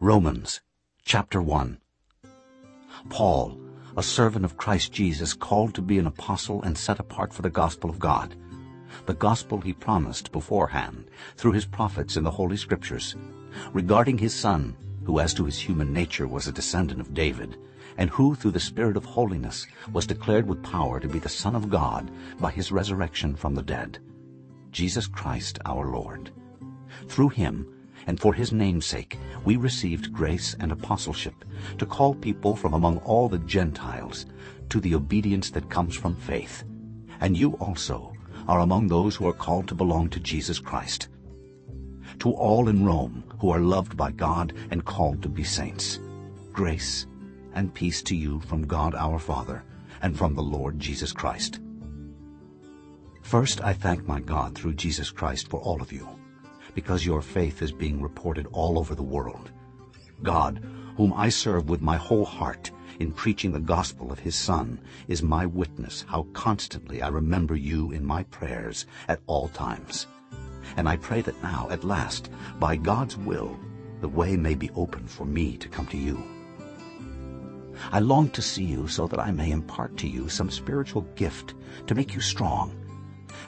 Romans chapter 1 Paul, a servant of Christ Jesus, called to be an apostle and set apart for the gospel of God, the gospel he promised beforehand through his prophets in the Holy Scriptures, regarding his Son, who as to his human nature was a descendant of David, and who through the Spirit of holiness was declared with power to be the Son of God by his resurrection from the dead, Jesus Christ our Lord. Through him, and for his name's sake, we received grace and apostleship to call people from among all the Gentiles to the obedience that comes from faith. And you also are among those who are called to belong to Jesus Christ. To all in Rome who are loved by God and called to be saints, grace and peace to you from God our Father and from the Lord Jesus Christ. First I thank my God through Jesus Christ for all of you because your faith is being reported all over the world. God, whom I serve with my whole heart in preaching the gospel of his Son, is my witness how constantly I remember you in my prayers at all times. And I pray that now, at last, by God's will, the way may be open for me to come to you. I long to see you so that I may impart to you some spiritual gift to make you strong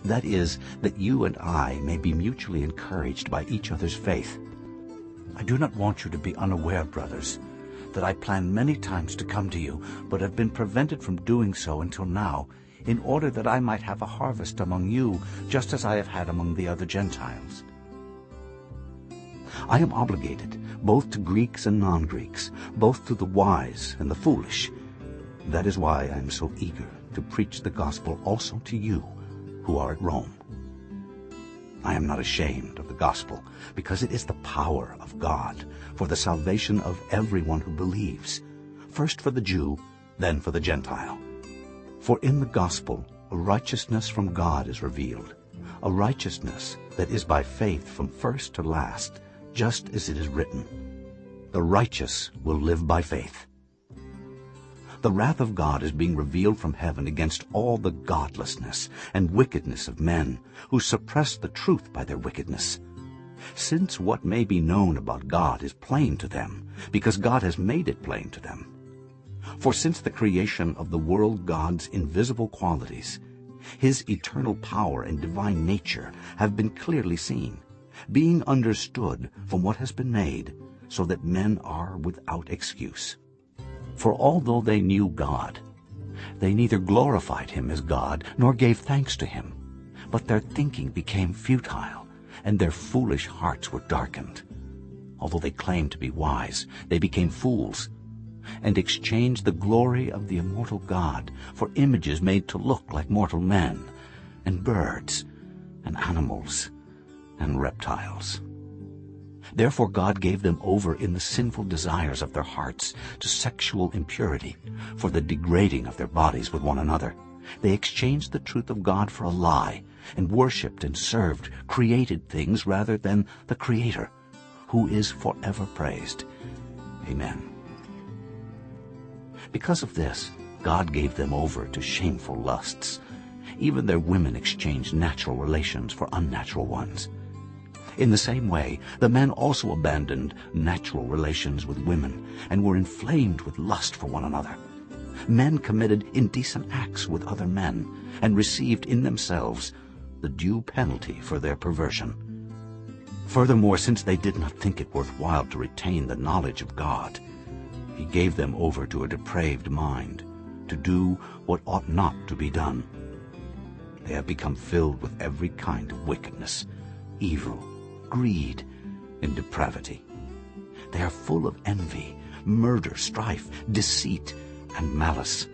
that is, that you and I may be mutually encouraged by each other's faith. I do not want you to be unaware, brothers, that I planned many times to come to you, but have been prevented from doing so until now, in order that I might have a harvest among you, just as I have had among the other Gentiles. I am obligated both to Greeks and non-Greeks, both to the wise and the foolish. That is why I am so eager to preach the gospel also to you, who are at Rome. I am not ashamed of the gospel, because it is the power of God for the salvation of everyone who believes, first for the Jew, then for the Gentile. For in the gospel a righteousness from God is revealed, a righteousness that is by faith from first to last, just as it is written, The righteous will live by faith. The wrath of God is being revealed from heaven against all the godlessness and wickedness of men who suppress the truth by their wickedness. Since what may be known about God is plain to them, because God has made it plain to them. For since the creation of the world God's invisible qualities, his eternal power and divine nature have been clearly seen, being understood from what has been made, so that men are without excuse. For although they knew God, they neither glorified him as God nor gave thanks to him. But their thinking became futile, and their foolish hearts were darkened. Although they claimed to be wise, they became fools, and exchanged the glory of the immortal God for images made to look like mortal men, and birds, and animals, and reptiles. Therefore God gave them over in the sinful desires of their hearts to sexual impurity, for the degrading of their bodies with one another. They exchanged the truth of God for a lie, and worshipped and served created things rather than the Creator, who is forever praised. Amen. Because of this, God gave them over to shameful lusts. Even their women exchanged natural relations for unnatural ones. In the same way, the men also abandoned natural relations with women and were inflamed with lust for one another. Men committed indecent acts with other men and received in themselves the due penalty for their perversion. Furthermore, since they did not think it worthwhile to retain the knowledge of God, he gave them over to a depraved mind to do what ought not to be done. They have become filled with every kind of wickedness, evil, greed, and depravity. They are full of envy, murder, strife, deceit, and malice.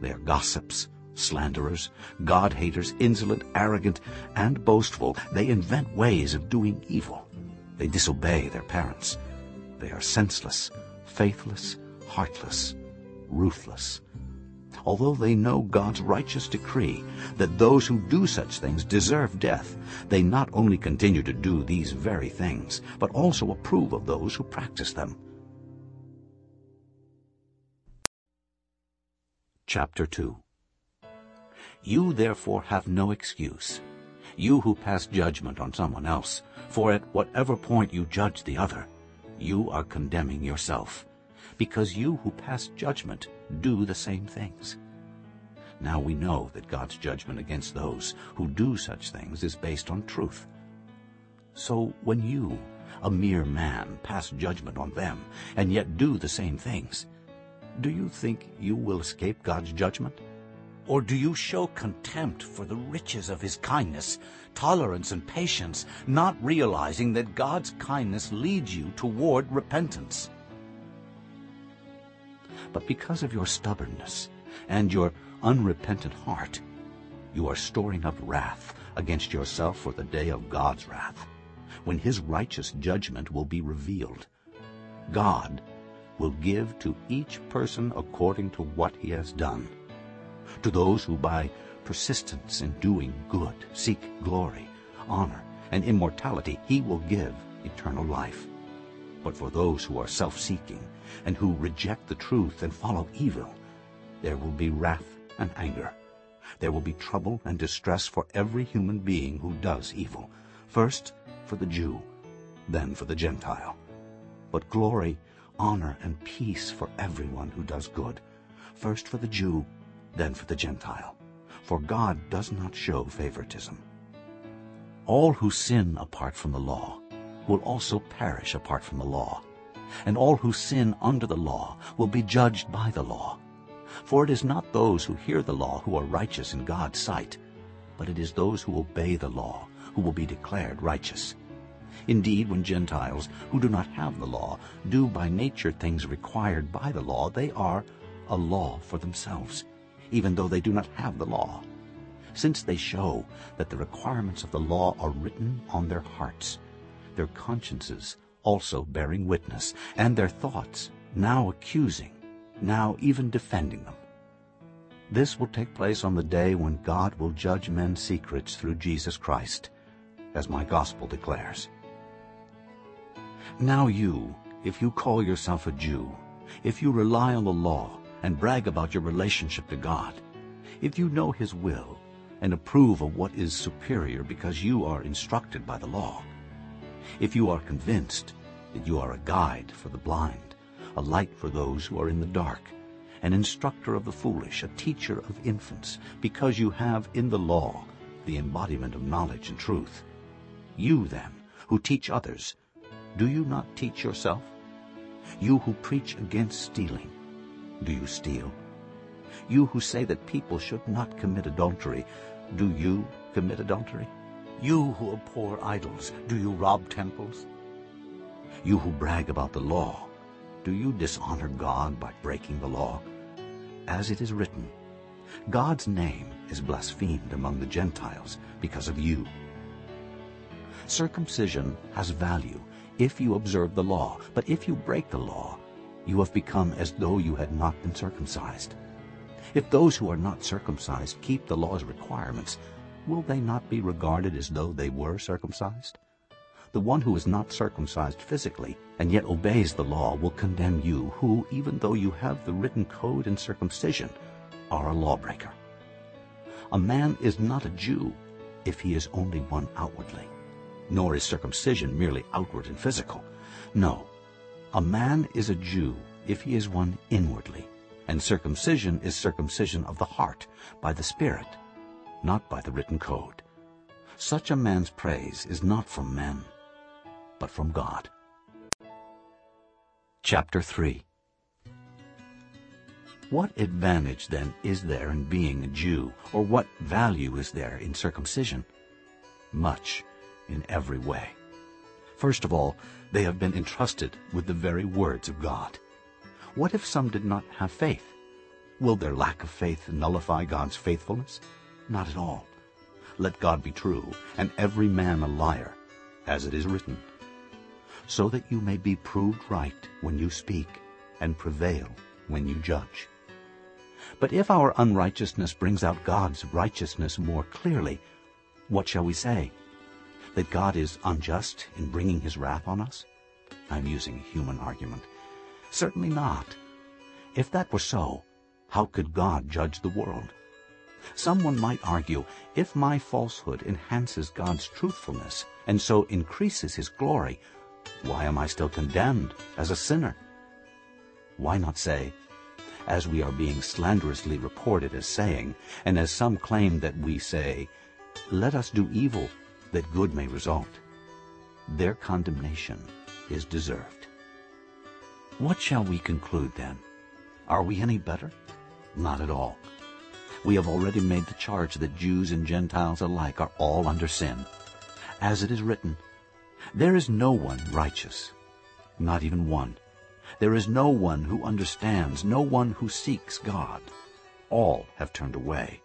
They are gossips, slanderers, God-haters, insolent, arrogant, and boastful. They invent ways of doing evil. They disobey their parents. They are senseless, faithless, heartless, ruthless although they know God's righteous decree that those who do such things deserve death, they not only continue to do these very things, but also approve of those who practice them. Chapter 2 You therefore have no excuse, you who pass judgment on someone else, for at whatever point you judge the other, you are condemning yourself, because you who pass judgment do the same things. Now we know that God's judgment against those who do such things is based on truth. So when you, a mere man, pass judgment on them, and yet do the same things, do you think you will escape God's judgment? Or do you show contempt for the riches of his kindness, tolerance and patience, not realizing that God's kindness leads you toward repentance? But because of your stubbornness and your unrepentant heart, you are storing up wrath against yourself for the day of God's wrath, when his righteous judgment will be revealed. God will give to each person according to what he has done. To those who by persistence in doing good seek glory, honor, and immortality, he will give eternal life. But for those who are self-seeking and who reject the truth and follow evil, there will be wrath and anger. There will be trouble and distress for every human being who does evil, first for the Jew, then for the Gentile. But glory, honor, and peace for everyone who does good, first for the Jew, then for the Gentile. For God does not show favoritism. All who sin apart from the law will also perish apart from the law, and all who sin under the law will be judged by the law. For it is not those who hear the law who are righteous in God's sight, but it is those who obey the law who will be declared righteous. Indeed, when Gentiles, who do not have the law, do by nature things required by the law, they are a law for themselves, even though they do not have the law, since they show that the requirements of the law are written on their hearts, their consciences also bearing witness, and their thoughts now accusing, now even defending them. This will take place on the day when God will judge men's secrets through Jesus Christ, as my gospel declares. Now you, if you call yourself a Jew, if you rely on the law and brag about your relationship to God, if you know his will and approve of what is superior because you are instructed by the law, if you are convinced that you are a guide for the blind, a light for those who are in the dark, an instructor of the foolish, a teacher of infants, because you have in the law the embodiment of knowledge and truth. You, then, who teach others, do you not teach yourself? You who preach against stealing, do you steal? You who say that people should not commit adultery, do you commit adultery? You who abhor idols, do you rob temples? You who brag about the law, do you dishonor God by breaking the law? As it is written, God's name is blasphemed among the Gentiles because of you. Circumcision has value if you observe the law, but if you break the law, you have become as though you had not been circumcised. If those who are not circumcised keep the law's requirements, will they not be regarded as though they were circumcised? The one who is not circumcised physically and yet obeys the law will condemn you, who, even though you have the written code and circumcision, are a lawbreaker. A man is not a Jew if he is only one outwardly, nor is circumcision merely outward and physical. No, a man is a Jew if he is one inwardly, and circumcision is circumcision of the heart, by the Spirit, not by the written code. Such a man's praise is not from men, but from God. Chapter 3 What advantage, then, is there in being a Jew, or what value is there in circumcision? Much, in every way. First of all, they have been entrusted with the very words of God. What if some did not have faith? Will their lack of faith nullify God's faithfulness? Not at all. Let God be true, and every man a liar, as it is written, so that you may be proved right when you speak, and prevail when you judge. But if our unrighteousness brings out God's righteousness more clearly, what shall we say? That God is unjust in bringing his wrath on us? I'm using a human argument. Certainly not. If that were so, how could God judge the world? Someone might argue, if my falsehood enhances God's truthfulness and so increases his glory, Why am I still condemned as a sinner? Why not say, as we are being slanderously reported as saying, and as some claim that we say, let us do evil that good may result. Their condemnation is deserved. What shall we conclude then? Are we any better? Not at all. We have already made the charge that Jews and Gentiles alike are all under sin. As it is written, There is no one righteous, not even one. There is no one who understands, no one who seeks God. All have turned away.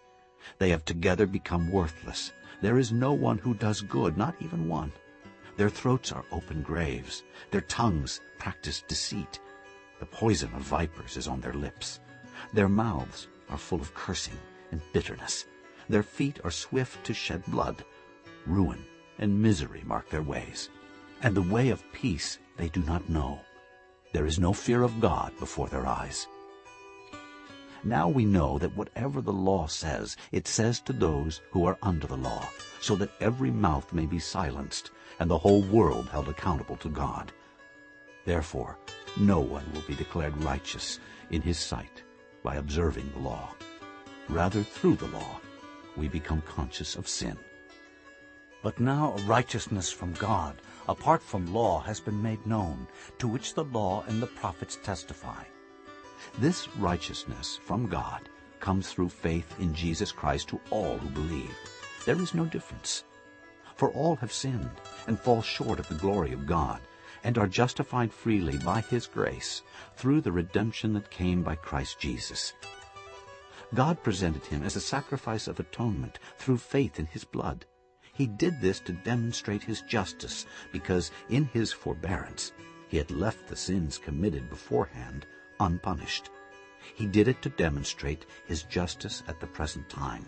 They have together become worthless. There is no one who does good, not even one. Their throats are open graves. Their tongues practice deceit. The poison of vipers is on their lips. Their mouths are full of cursing and bitterness. Their feet are swift to shed blood. Ruin and misery mark their ways. And the way of peace they do not know. There is no fear of God before their eyes. Now we know that whatever the law says, it says to those who are under the law, so that every mouth may be silenced, and the whole world held accountable to God. Therefore, no one will be declared righteous in his sight by observing the law. Rather, through the law, we become conscious of sin. But now a righteousness from God, apart from law, has been made known, to which the law and the prophets testify. This righteousness from God comes through faith in Jesus Christ to all who believe. There is no difference. For all have sinned and fall short of the glory of God, and are justified freely by his grace through the redemption that came by Christ Jesus. God presented him as a sacrifice of atonement through faith in his blood. He did this to demonstrate his justice, because in his forbearance he had left the sins committed beforehand unpunished. He did it to demonstrate his justice at the present time,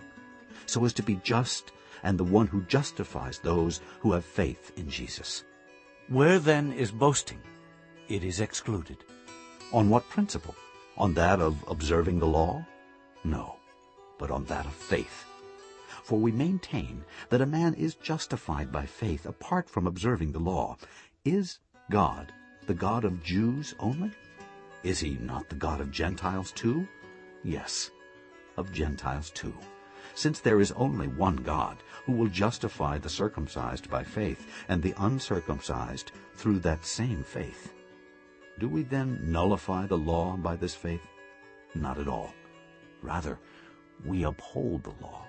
so as to be just and the one who justifies those who have faith in Jesus. Where then is boasting? It is excluded. On what principle? On that of observing the law? No, but on that of faith. For we maintain that a man is justified by faith apart from observing the law. Is God the God of Jews only? Is he not the God of Gentiles too? Yes, of Gentiles too since there is only one God, who will justify the circumcised by faith, and the uncircumcised through that same faith. Do we then nullify the law by this faith? Not at all. Rather, we uphold the law.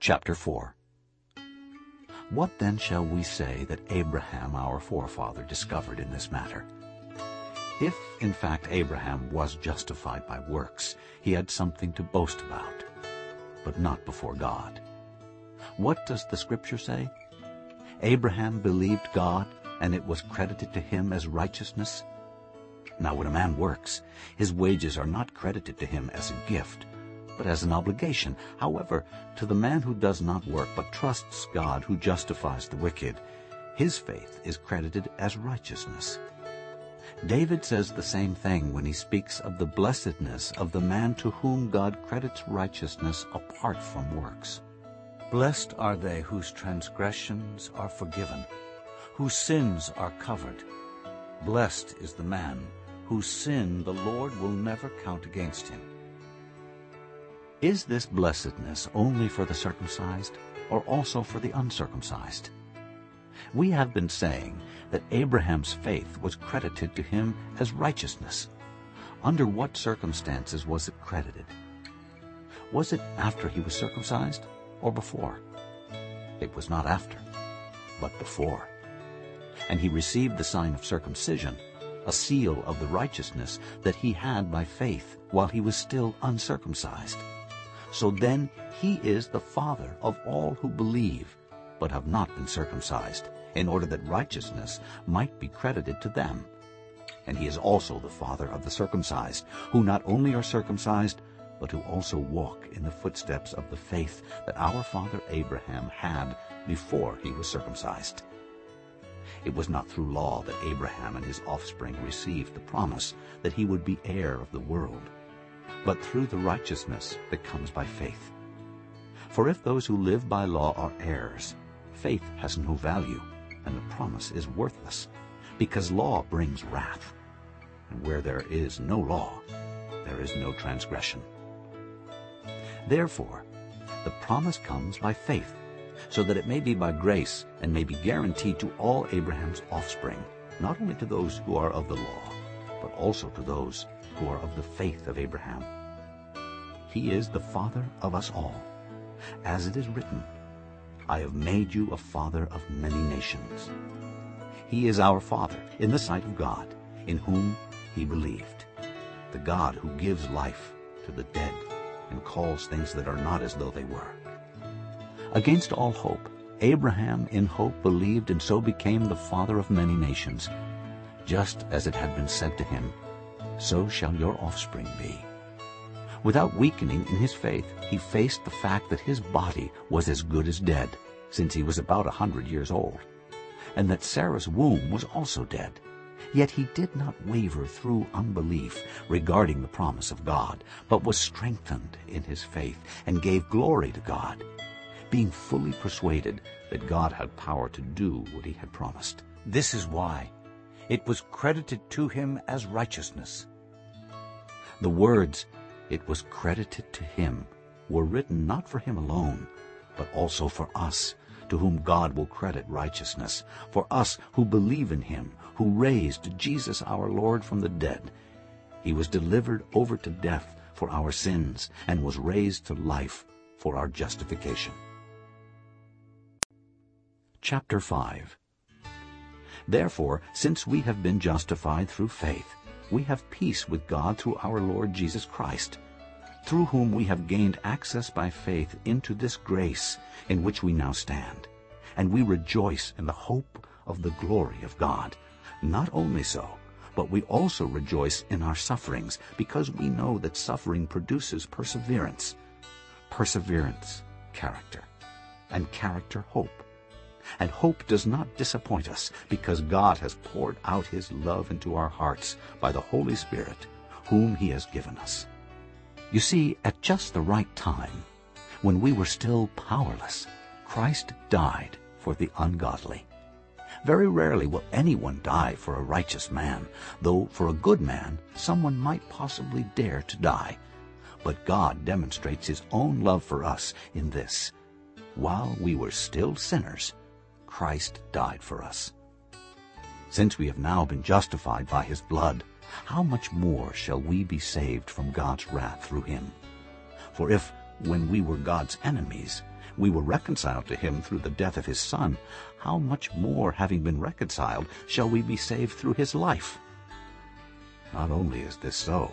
Chapter 4 What then shall we say that Abraham our forefather discovered in this matter? If, in fact, Abraham was justified by works, he had something to boast about, but not before God. What does the Scripture say? Abraham believed God, and it was credited to him as righteousness. Now when a man works, his wages are not credited to him as a gift, but as an obligation. However, to the man who does not work but trusts God who justifies the wicked, his faith is credited as righteousness. David says the same thing when he speaks of the blessedness of the man to whom God credits righteousness apart from works. Blessed are they whose transgressions are forgiven, whose sins are covered. Blessed is the man whose sin the Lord will never count against him. Is this blessedness only for the circumcised, or also for the uncircumcised? We have been saying that Abraham's faith was credited to him as righteousness. Under what circumstances was it credited? Was it after he was circumcised or before? It was not after, but before. And he received the sign of circumcision, a seal of the righteousness that he had by faith while he was still uncircumcised. So then he is the father of all who believe, but have not been circumcised, in order that righteousness might be credited to them. And he is also the father of the circumcised, who not only are circumcised, but who also walk in the footsteps of the faith that our father Abraham had before he was circumcised. It was not through law that Abraham and his offspring received the promise that he would be heir of the world, but through the righteousness that comes by faith. For if those who live by law are heirs, faith has no value, and the promise is worthless, because law brings wrath. And where there is no law, there is no transgression. Therefore, the promise comes by faith, so that it may be by grace and may be guaranteed to all Abraham's offspring, not only to those who are of the law, but also to those who are of the faith of Abraham. He is the father of us all, as it is written, I have made you a father of many nations. He is our Father in the sight of God, in whom he believed, the God who gives life to the dead and calls things that are not as though they were. Against all hope, Abraham in hope believed and so became the father of many nations, just as it had been said to him, So shall your offspring be. Without weakening in his faith, he faced the fact that his body was as good as dead, since he was about a hundred years old, and that Sarah's womb was also dead. Yet he did not waver through unbelief regarding the promise of God, but was strengthened in his faith and gave glory to God, being fully persuaded that God had power to do what he had promised. This is why it was credited to him as righteousness. The words, it was credited to him, were written not for him alone, but also for us, to whom God will credit righteousness, for us who believe in him, who raised Jesus our Lord from the dead. He was delivered over to death for our sins and was raised to life for our justification. Chapter 5 Therefore, since we have been justified through faith, we have peace with God through our Lord Jesus Christ, through whom we have gained access by faith into this grace in which we now stand. And we rejoice in the hope of the glory of God. Not only so, but we also rejoice in our sufferings, because we know that suffering produces perseverance. Perseverance, character, and character, hope. And hope does not disappoint us, because God has poured out his love into our hearts by the Holy Spirit, whom he has given us. You see, at just the right time, when we were still powerless, Christ died for the ungodly. Very rarely will anyone die for a righteous man, though for a good man someone might possibly dare to die. But God demonstrates his own love for us in this. While we were still sinners, Christ died for us. Since we have now been justified by his blood, how much more shall we be saved from God's wrath through him? For if, when we were God's enemies, we were reconciled to him through the death of his Son, how much more, having been reconciled, shall we be saved through his life? Not only is this so,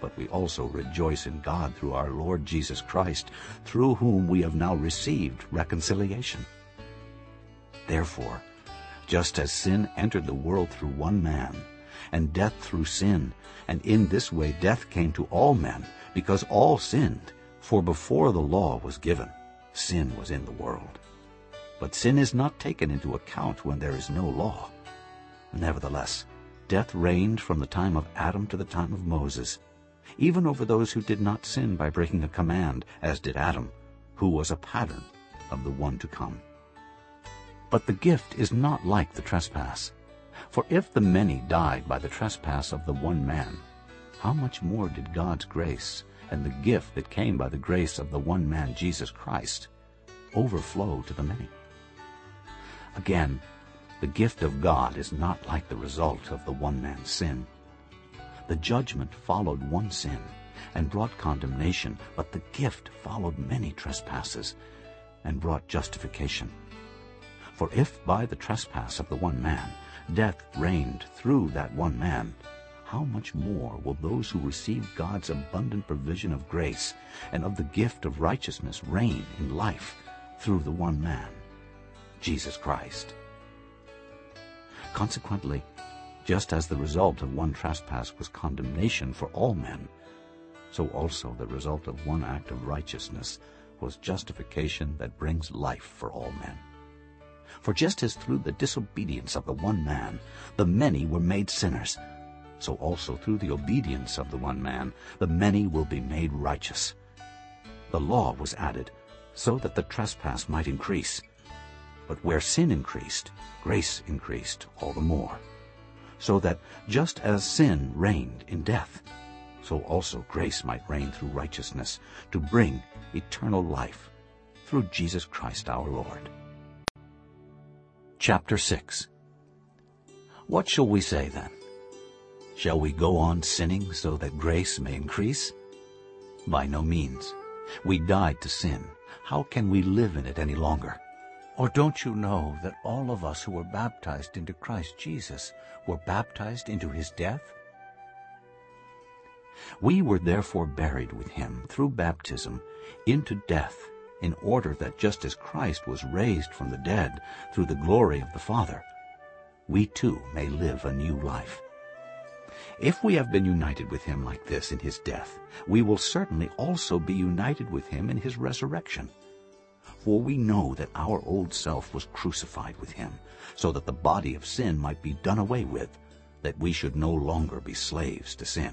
but we also rejoice in God through our Lord Jesus Christ, through whom we have now received reconciliation. Therefore, just as sin entered the world through one man, and death through sin, and in this way death came to all men, because all sinned, for before the law was given, sin was in the world. But sin is not taken into account when there is no law. Nevertheless, death reigned from the time of Adam to the time of Moses, even over those who did not sin by breaking a command, as did Adam, who was a pattern of the one to come. But the gift is not like the trespass. For if the many died by the trespass of the one man, how much more did God's grace and the gift that came by the grace of the one man, Jesus Christ, overflow to the many? Again, the gift of God is not like the result of the one man's sin. The judgment followed one sin and brought condemnation, but the gift followed many trespasses and brought justification. For if by the trespass of the one man death reigned through that one man, how much more will those who receive God's abundant provision of grace and of the gift of righteousness reign in life through the one man, Jesus Christ? Consequently, just as the result of one trespass was condemnation for all men, so also the result of one act of righteousness was justification that brings life for all men. For just as through the disobedience of the one man the many were made sinners, so also through the obedience of the one man the many will be made righteous. The law was added so that the trespass might increase. But where sin increased, grace increased all the more. So that just as sin reigned in death, so also grace might reign through righteousness to bring eternal life through Jesus Christ our Lord. Chapter 6 What shall we say then? Shall we go on sinning so that grace may increase? By no means. We died to sin. How can we live in it any longer? Or don't you know that all of us who were baptized into Christ Jesus were baptized into his death? We were therefore buried with him through baptism into death, in order that just as Christ was raised from the dead through the glory of the Father, we too may live a new life. If we have been united with him like this in his death, we will certainly also be united with him in his resurrection. For we know that our old self was crucified with him, so that the body of sin might be done away with, that we should no longer be slaves to sin,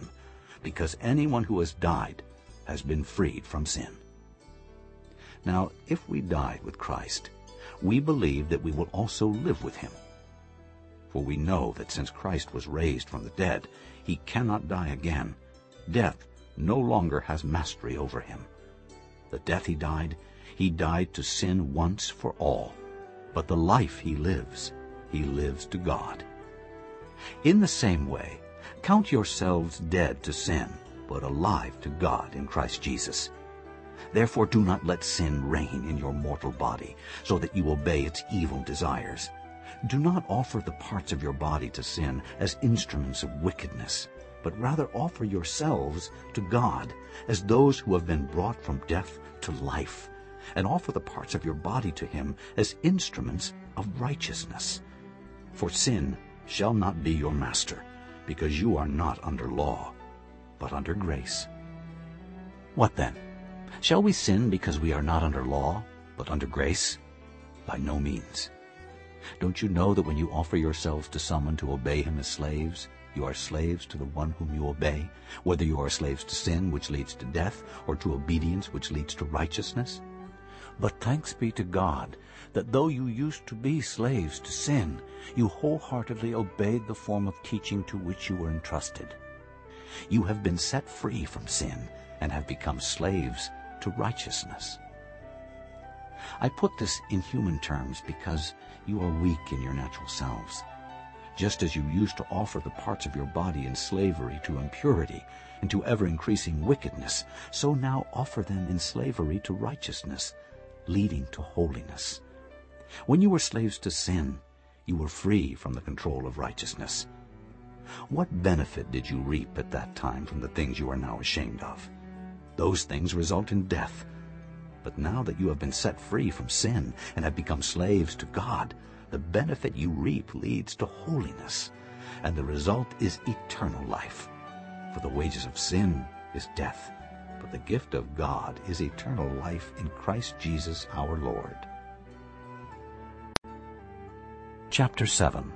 because anyone who has died has been freed from sin. Now, if we died with Christ, we believe that we will also live with him. For we know that since Christ was raised from the dead, he cannot die again. Death no longer has mastery over him. The death he died, he died to sin once for all. But the life he lives, he lives to God. In the same way, count yourselves dead to sin, but alive to God in Christ Jesus. Therefore do not let sin reign in your mortal body, so that you obey its evil desires. Do not offer the parts of your body to sin as instruments of wickedness, but rather offer yourselves to God as those who have been brought from death to life, and offer the parts of your body to him as instruments of righteousness. For sin shall not be your master, because you are not under law, but under grace. What then? Shall we sin because we are not under law, but under grace? By no means. Don't you know that when you offer yourselves to someone to obey him as slaves, you are slaves to the one whom you obey, whether you are slaves to sin, which leads to death, or to obedience, which leads to righteousness? But thanks be to God that though you used to be slaves to sin, you wholeheartedly obeyed the form of teaching to which you were entrusted. You have been set free from sin and have become slaves to righteousness. I put this in human terms because you are weak in your natural selves. Just as you used to offer the parts of your body in slavery to impurity and to ever-increasing wickedness, so now offer them in slavery to righteousness, leading to holiness. When you were slaves to sin, you were free from the control of righteousness. What benefit did you reap at that time from the things you are now ashamed of? Those things result in death. But now that you have been set free from sin and have become slaves to God, the benefit you reap leads to holiness, and the result is eternal life. For the wages of sin is death, but the gift of God is eternal life in Christ Jesus our Lord. Chapter 7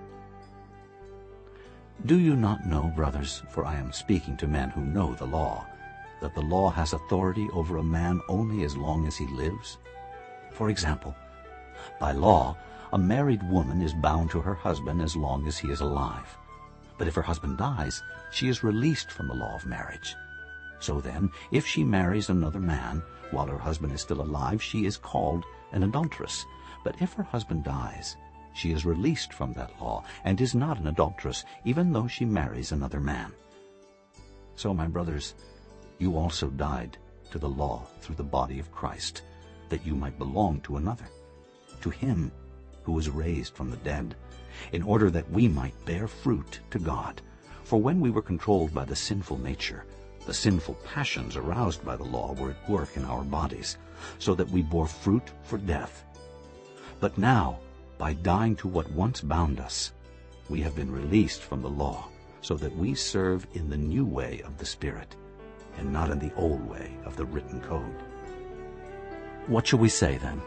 Do you not know, brothers, for I am speaking to men who know the law, that the law has authority over a man only as long as he lives? For example, by law, a married woman is bound to her husband as long as he is alive. But if her husband dies, she is released from the law of marriage. So then, if she marries another man while her husband is still alive, she is called an adulteress. But if her husband dies, she is released from that law and is not an adulteress, even though she marries another man. So, my brothers, you also died to the law through the body of Christ, that you might belong to another, to him who was raised from the dead, in order that we might bear fruit to God. For when we were controlled by the sinful nature, the sinful passions aroused by the law were at work in our bodies, so that we bore fruit for death. But now, by dying to what once bound us, we have been released from the law, so that we serve in the new way of the Spirit, and not in the old way of the written code. What shall we say then?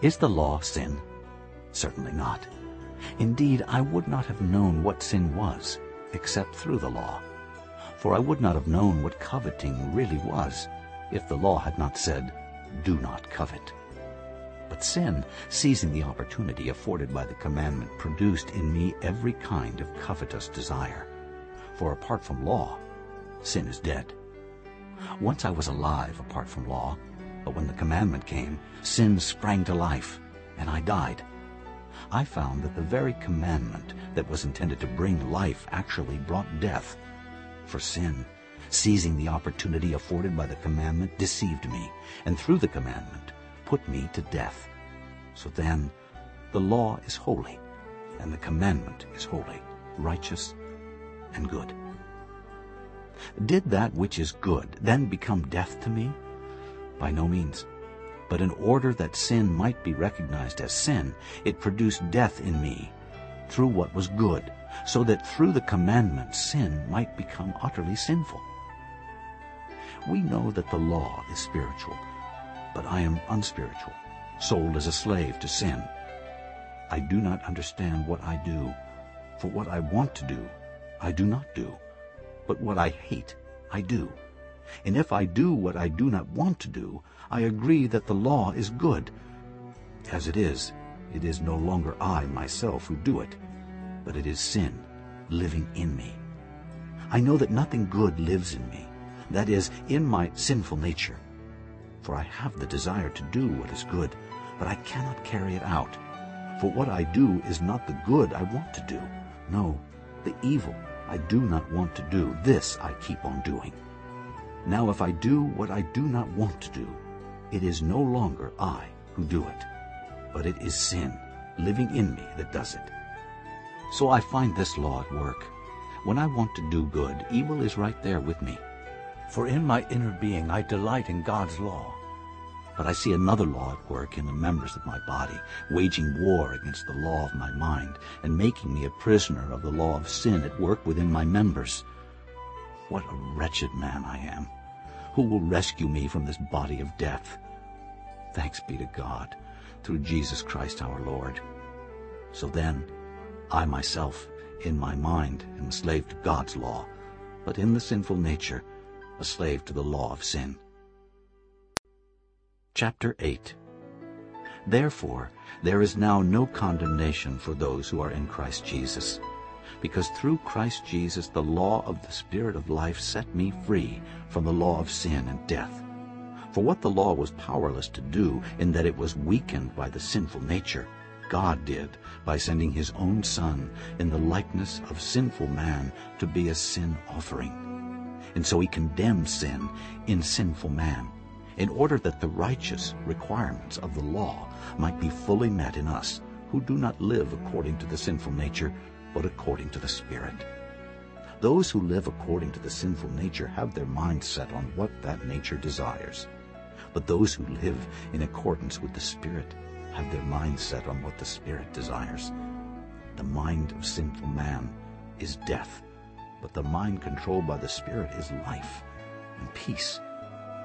Is the law sin? Certainly not. Indeed, I would not have known what sin was, except through the law. For I would not have known what coveting really was, if the law had not said, Do not covet. But sin, seizing the opportunity afforded by the commandment, produced in me every kind of covetous desire. For apart from law, sin is dead. Mm-hmm. Once I was alive apart from law, but when the commandment came, sin sprang to life, and I died. I found that the very commandment that was intended to bring life actually brought death. For sin, seizing the opportunity afforded by the commandment, deceived me, and through the commandment put me to death. So then, the law is holy, and the commandment is holy, righteous, and good. Did that which is good then become death to me? By no means. But in order that sin might be recognized as sin, it produced death in me through what was good, so that through the commandment sin might become utterly sinful. We know that the law is spiritual, but I am unspiritual, sold as a slave to sin. I do not understand what I do, for what I want to do, I do not do, but what I hate, I do. And if I do what I do not want to do, I agree that the law is good. As it is, it is no longer I myself who do it, but it is sin living in me. I know that nothing good lives in me, that is, in my sinful nature. For I have the desire to do what is good, but I cannot carry it out. For what I do is not the good I want to do. No, the evil I do not want to do, this I keep on doing. Now if I do what I do not want to do, it is no longer I who do it, but it is sin living in me that does it. So I find this law at work. When I want to do good, evil is right there with me. For in my inner being I delight in God's law. But I see another law at work in the members of my body, waging war against the law of my mind, and making me a prisoner of the law of sin at work within my members. What a wretched man I am! Who will rescue me from this body of death? Thanks be to God, through Jesus Christ our Lord. So then, I myself, in my mind, am a slave to God's law, but in the sinful nature, a slave to the law of sin. Chapter 8 Therefore there is now no condemnation for those who are in Christ Jesus, because through Christ Jesus the law of the Spirit of life set me free from the law of sin and death. For what the law was powerless to do in that it was weakened by the sinful nature, God did by sending his own Son in the likeness of sinful man to be a sin offering. And so he condemned sin in sinful man in order that the righteous requirements of the law might be fully met in us, who do not live according to the sinful nature, but according to the Spirit. Those who live according to the sinful nature have their minds set on what that nature desires. But those who live in accordance with the Spirit have their minds set on what the Spirit desires. The mind of sinful man is death, but the mind controlled by the Spirit is life and peace.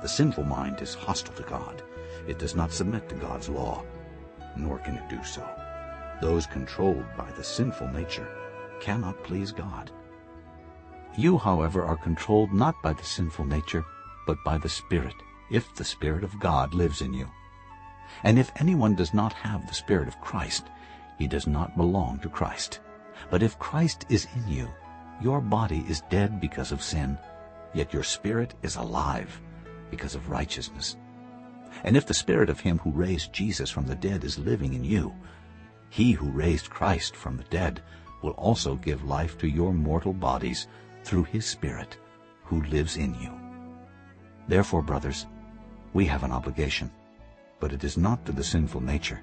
The sinful mind is hostile to God. It does not submit to God's law, nor can it do so. Those controlled by the sinful nature cannot please God. You, however, are controlled not by the sinful nature, but by the Spirit, if the Spirit of God lives in you. And if anyone does not have the Spirit of Christ, he does not belong to Christ. But if Christ is in you, your body is dead because of sin, yet your spirit is alive because of righteousness. And if the spirit of him who raised Jesus from the dead is living in you, he who raised Christ from the dead will also give life to your mortal bodies through his Spirit who lives in you. Therefore, brothers, we have an obligation, but it is not to the sinful nature,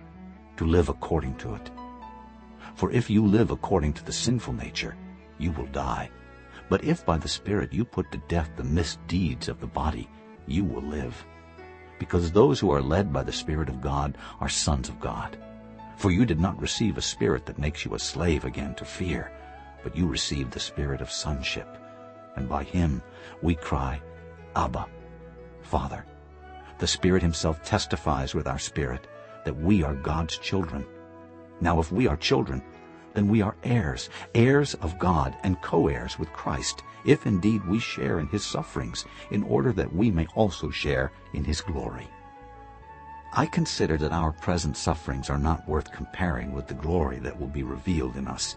to live according to it. For if you live according to the sinful nature, you will die. But if by the Spirit you put to death the misdeeds of the body, you will live. Because those who are led by the Spirit of God are sons of God. For you did not receive a spirit that makes you a slave again to fear, but you received the spirit of sonship. And by him we cry, Abba, Father. The Spirit himself testifies with our spirit that we are God's children. Now if we are children, then we are heirs, heirs of God and co-heirs with Christ, if indeed we share in his sufferings, in order that we may also share in his glory. I consider that our present sufferings are not worth comparing with the glory that will be revealed in us.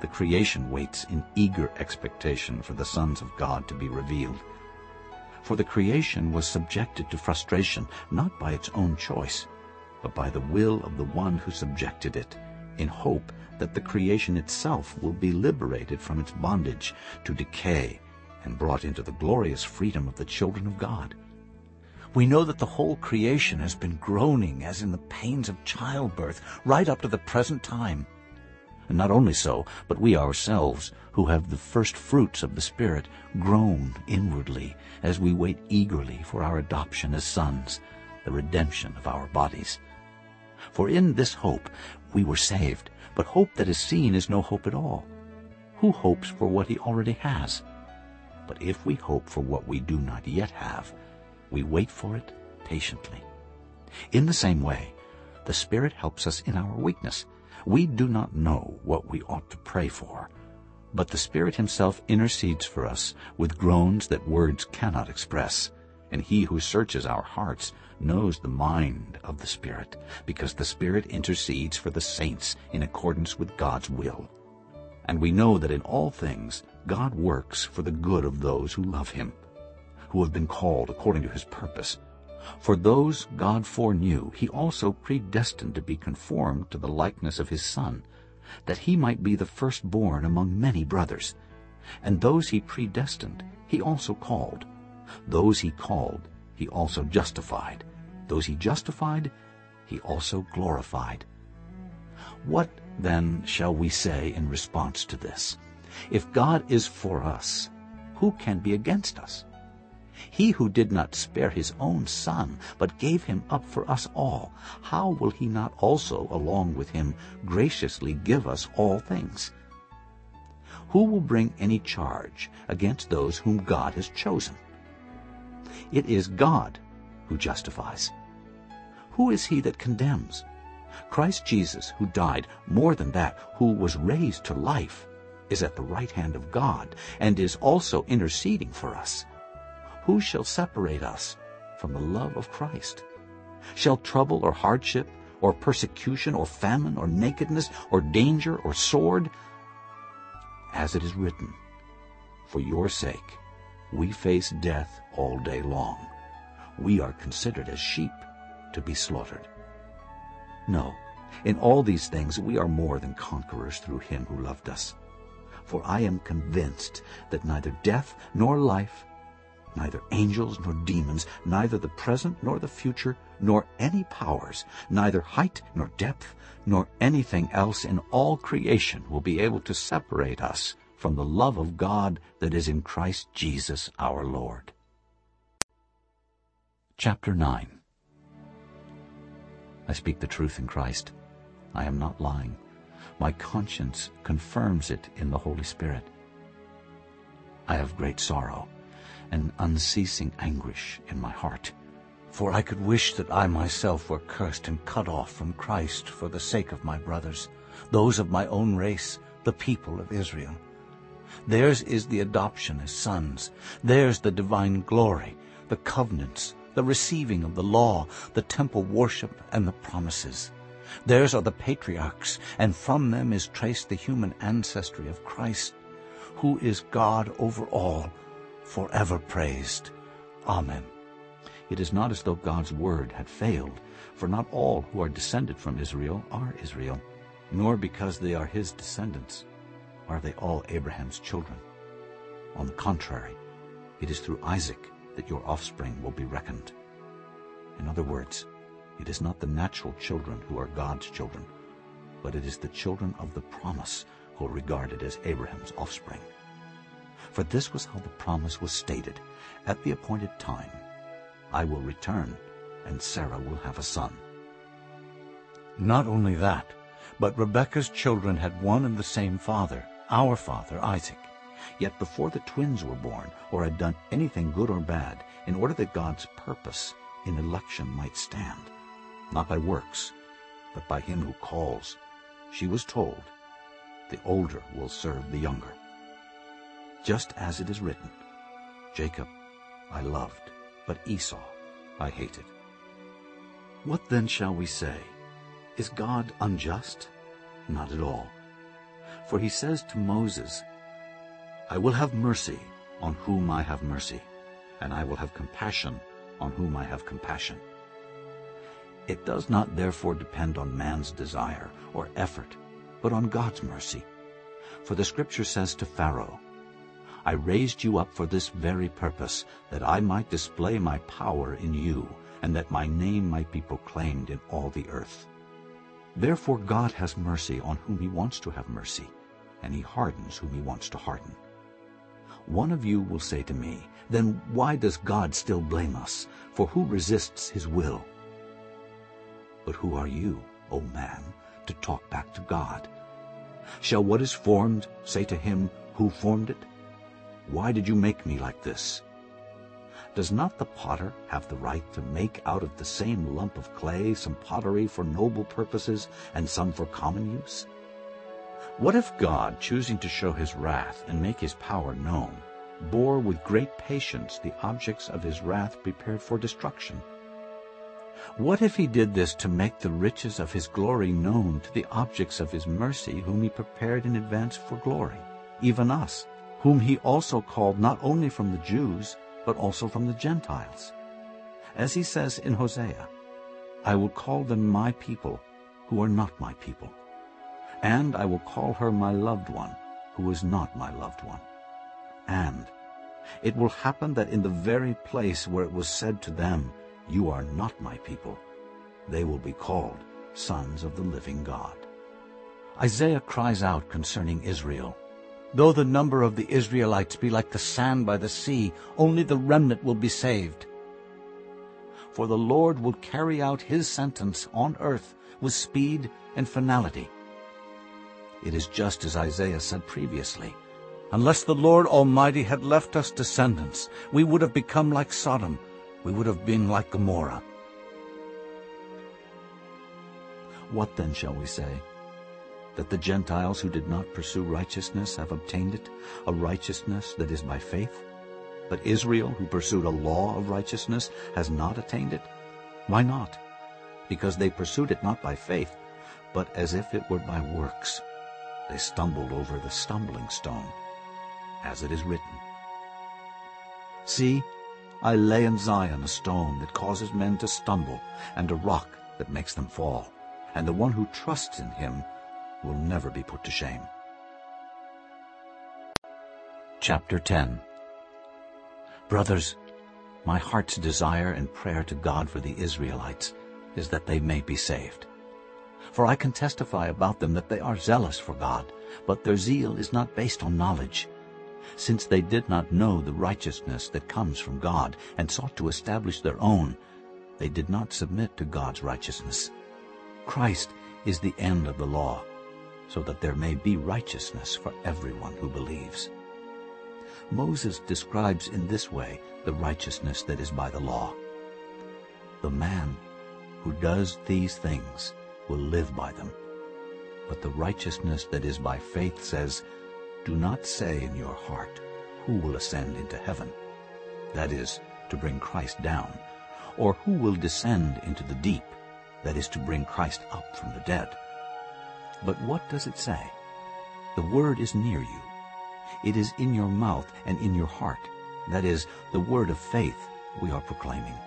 The creation waits in eager expectation for the sons of God to be revealed. For the creation was subjected to frustration not by its own choice, but by the will of the one who subjected it, in hope that the creation itself will be liberated from its bondage to decay and brought into the glorious freedom of the children of God. We know that the whole creation has been groaning as in the pains of childbirth right up to the present time. And not only so, but we ourselves, who have the first fruits of the Spirit, groan inwardly as we wait eagerly for our adoption as sons, the redemption of our bodies. For in this hope we were saved, but hope that is seen is no hope at all. Who hopes for what he already has? But if we hope for what we do not yet have, we wait for it patiently. In the same way, the Spirit helps us in our weakness. We do not know what we ought to pray for, but the Spirit himself intercedes for us with groans that words cannot express. And he who searches our hearts knows the mind of the Spirit, because the Spirit intercedes for the saints in accordance with God's will. And we know that in all things God works for the good of those who love him, who have been called according to his purpose. For those God foreknew, he also predestined to be conformed to the likeness of his Son, that he might be the firstborn among many brothers. And those he predestined, he also called. Those he called, he also justified. Those he justified, he also glorified. What, then, shall we say in response to this? If God is for us, who can be against us? He who did not spare his own son, but gave him up for us all, how will he not also along with him graciously give us all things? Who will bring any charge against those whom God has chosen? It is God who justifies. Who is he that condemns? Christ Jesus, who died, more than that, who was raised to life, is at the right hand of God, and is also interceding for us. Who shall separate us from the love of Christ? Shall trouble or hardship, or persecution, or famine, or nakedness, or danger, or sword? As it is written, For your sake we face death all day long. We are considered as sheep to be slaughtered. No, in all these things we are more than conquerors through him who loved us. For I am convinced that neither death nor life, neither angels nor demons, neither the present nor the future, nor any powers, neither height nor depth, nor anything else in all creation will be able to separate us from the love of God that is in Christ Jesus our Lord. Chapter 9 I speak the truth in Christ. I am not lying. My conscience confirms it in the Holy Spirit. I have great sorrow and unceasing anguish in my heart. For I could wish that I myself were cursed and cut off from Christ for the sake of my brothers, those of my own race, the people of Israel. Theirs is the adoption as sons. Theirs the divine glory, the covenants, the receiving of the law, the temple worship, and the promises. Theirs are the patriarchs, and from them is traced the human ancestry of Christ, who is God over all, forever praised. Amen. It is not as though God's word had failed, for not all who are descended from Israel are Israel, nor because they are his descendants are they all Abraham's children. On the contrary, it is through Isaac that your offspring will be reckoned. In other words, it is not the natural children who are God's children, but it is the children of the promise who are regarded as Abraham's offspring. For this was how the promise was stated, At the appointed time I will return, and Sarah will have a son. Not only that, but Rebekah's children had one and the same father, our father Isaac. Yet before the twins were born, or had done anything good or bad, in order that God's purpose in election might stand, not by works, but by him who calls, she was told, The older will serve the younger just as it is written, Jacob I loved, but Esau I hated. What then shall we say? Is God unjust? Not at all. For he says to Moses, I will have mercy on whom I have mercy, and I will have compassion on whom I have compassion. It does not therefore depend on man's desire or effort, but on God's mercy. For the Scripture says to Pharaoh, I raised you up for this very purpose, that I might display my power in you, and that my name might be proclaimed in all the earth. Therefore God has mercy on whom he wants to have mercy, and he hardens whom he wants to harden. One of you will say to me, Then why does God still blame us? For who resists his will? But who are you, O man, to talk back to God? Shall what is formed say to him, Who formed it? Why did you make me like this? Does not the potter have the right to make out of the same lump of clay some pottery for noble purposes and some for common use? What if God, choosing to show his wrath and make his power known, bore with great patience the objects of his wrath prepared for destruction? What if he did this to make the riches of his glory known to the objects of his mercy whom he prepared in advance for glory, even us, whom he also called not only from the Jews, but also from the Gentiles. As he says in Hosea, I will call them my people who are not my people, and I will call her my loved one who is not my loved one. And it will happen that in the very place where it was said to them, You are not my people, they will be called sons of the living God. Isaiah cries out concerning Israel, Though the number of the Israelites be like the sand by the sea, only the remnant will be saved. For the Lord will carry out his sentence on earth with speed and finality. It is just as Isaiah said previously. Unless the Lord Almighty had left us descendants, we would have become like Sodom. We would have been like Gomorrah. What then shall we say? that the Gentiles who did not pursue righteousness have obtained it, a righteousness that is by faith? But Israel, who pursued a law of righteousness, has not attained it? Why not? Because they pursued it not by faith, but as if it were by works. They stumbled over the stumbling stone, as it is written. See, I lay in Zion a stone that causes men to stumble, and a rock that makes them fall. And the one who trusts in him will never be put to shame. Chapter 10 Brothers, my heart's desire and prayer to God for the Israelites is that they may be saved. For I can testify about them that they are zealous for God, but their zeal is not based on knowledge. Since they did not know the righteousness that comes from God and sought to establish their own, they did not submit to God's righteousness. Christ is the end of the law, so that there may be righteousness for everyone who believes. Moses describes in this way the righteousness that is by the law. The man who does these things will live by them. But the righteousness that is by faith says, Do not say in your heart, Who will ascend into heaven? That is, to bring Christ down. Or who will descend into the deep? That is, to bring Christ up from the dead. But what does it say? The word is near you. It is in your mouth and in your heart. That is, the word of faith we are proclaiming.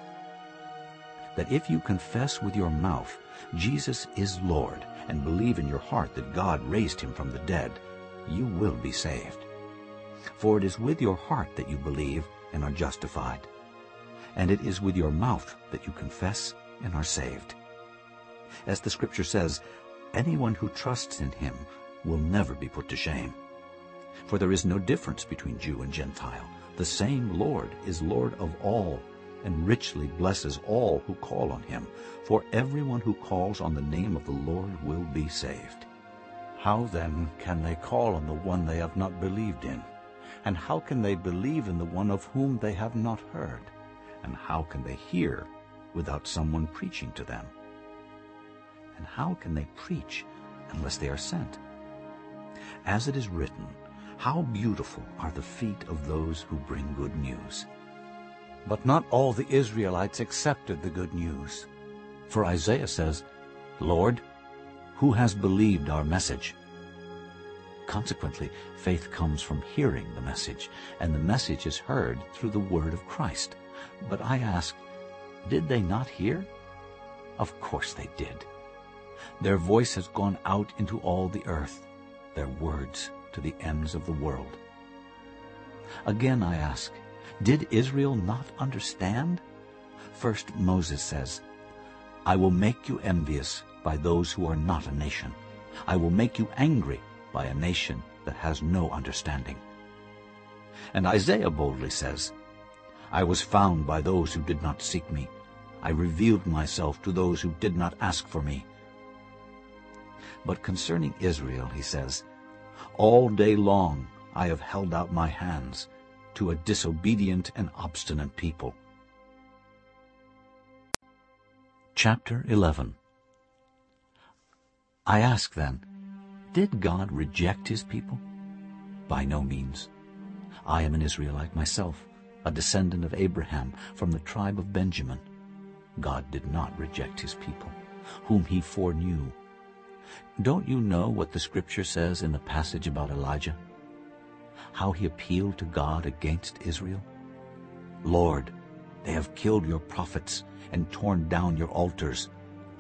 That if you confess with your mouth Jesus is Lord and believe in your heart that God raised him from the dead, you will be saved. For it is with your heart that you believe and are justified, and it is with your mouth that you confess and are saved. As the Scripture says, anyone who trusts in him will never be put to shame. For there is no difference between Jew and Gentile. The same Lord is Lord of all, and richly blesses all who call on him. For everyone who calls on the name of the Lord will be saved. How then can they call on the one they have not believed in? And how can they believe in the one of whom they have not heard? And how can they hear without someone preaching to them? And how can they preach unless they are sent? As it is written, How beautiful are the feet of those who bring good news. But not all the Israelites accepted the good news. For Isaiah says, Lord, who has believed our message? Consequently, faith comes from hearing the message, and the message is heard through the word of Christ. But I ask, did they not hear? Of course they did. Their voice has gone out into all the earth, their words to the ends of the world. Again I ask, did Israel not understand? First Moses says, I will make you envious by those who are not a nation. I will make you angry by a nation that has no understanding. And Isaiah boldly says, I was found by those who did not seek me. I revealed myself to those who did not ask for me. But concerning Israel, he says, All day long I have held out my hands to a disobedient and obstinate people. Chapter 11 I ask then, did God reject his people? By no means. I am an Israelite myself, a descendant of Abraham from the tribe of Benjamin. God did not reject his people, whom he foreknew. Don't you know what the scripture says in the passage about Elijah? How he appealed to God against Israel? Lord, they have killed your prophets and torn down your altars.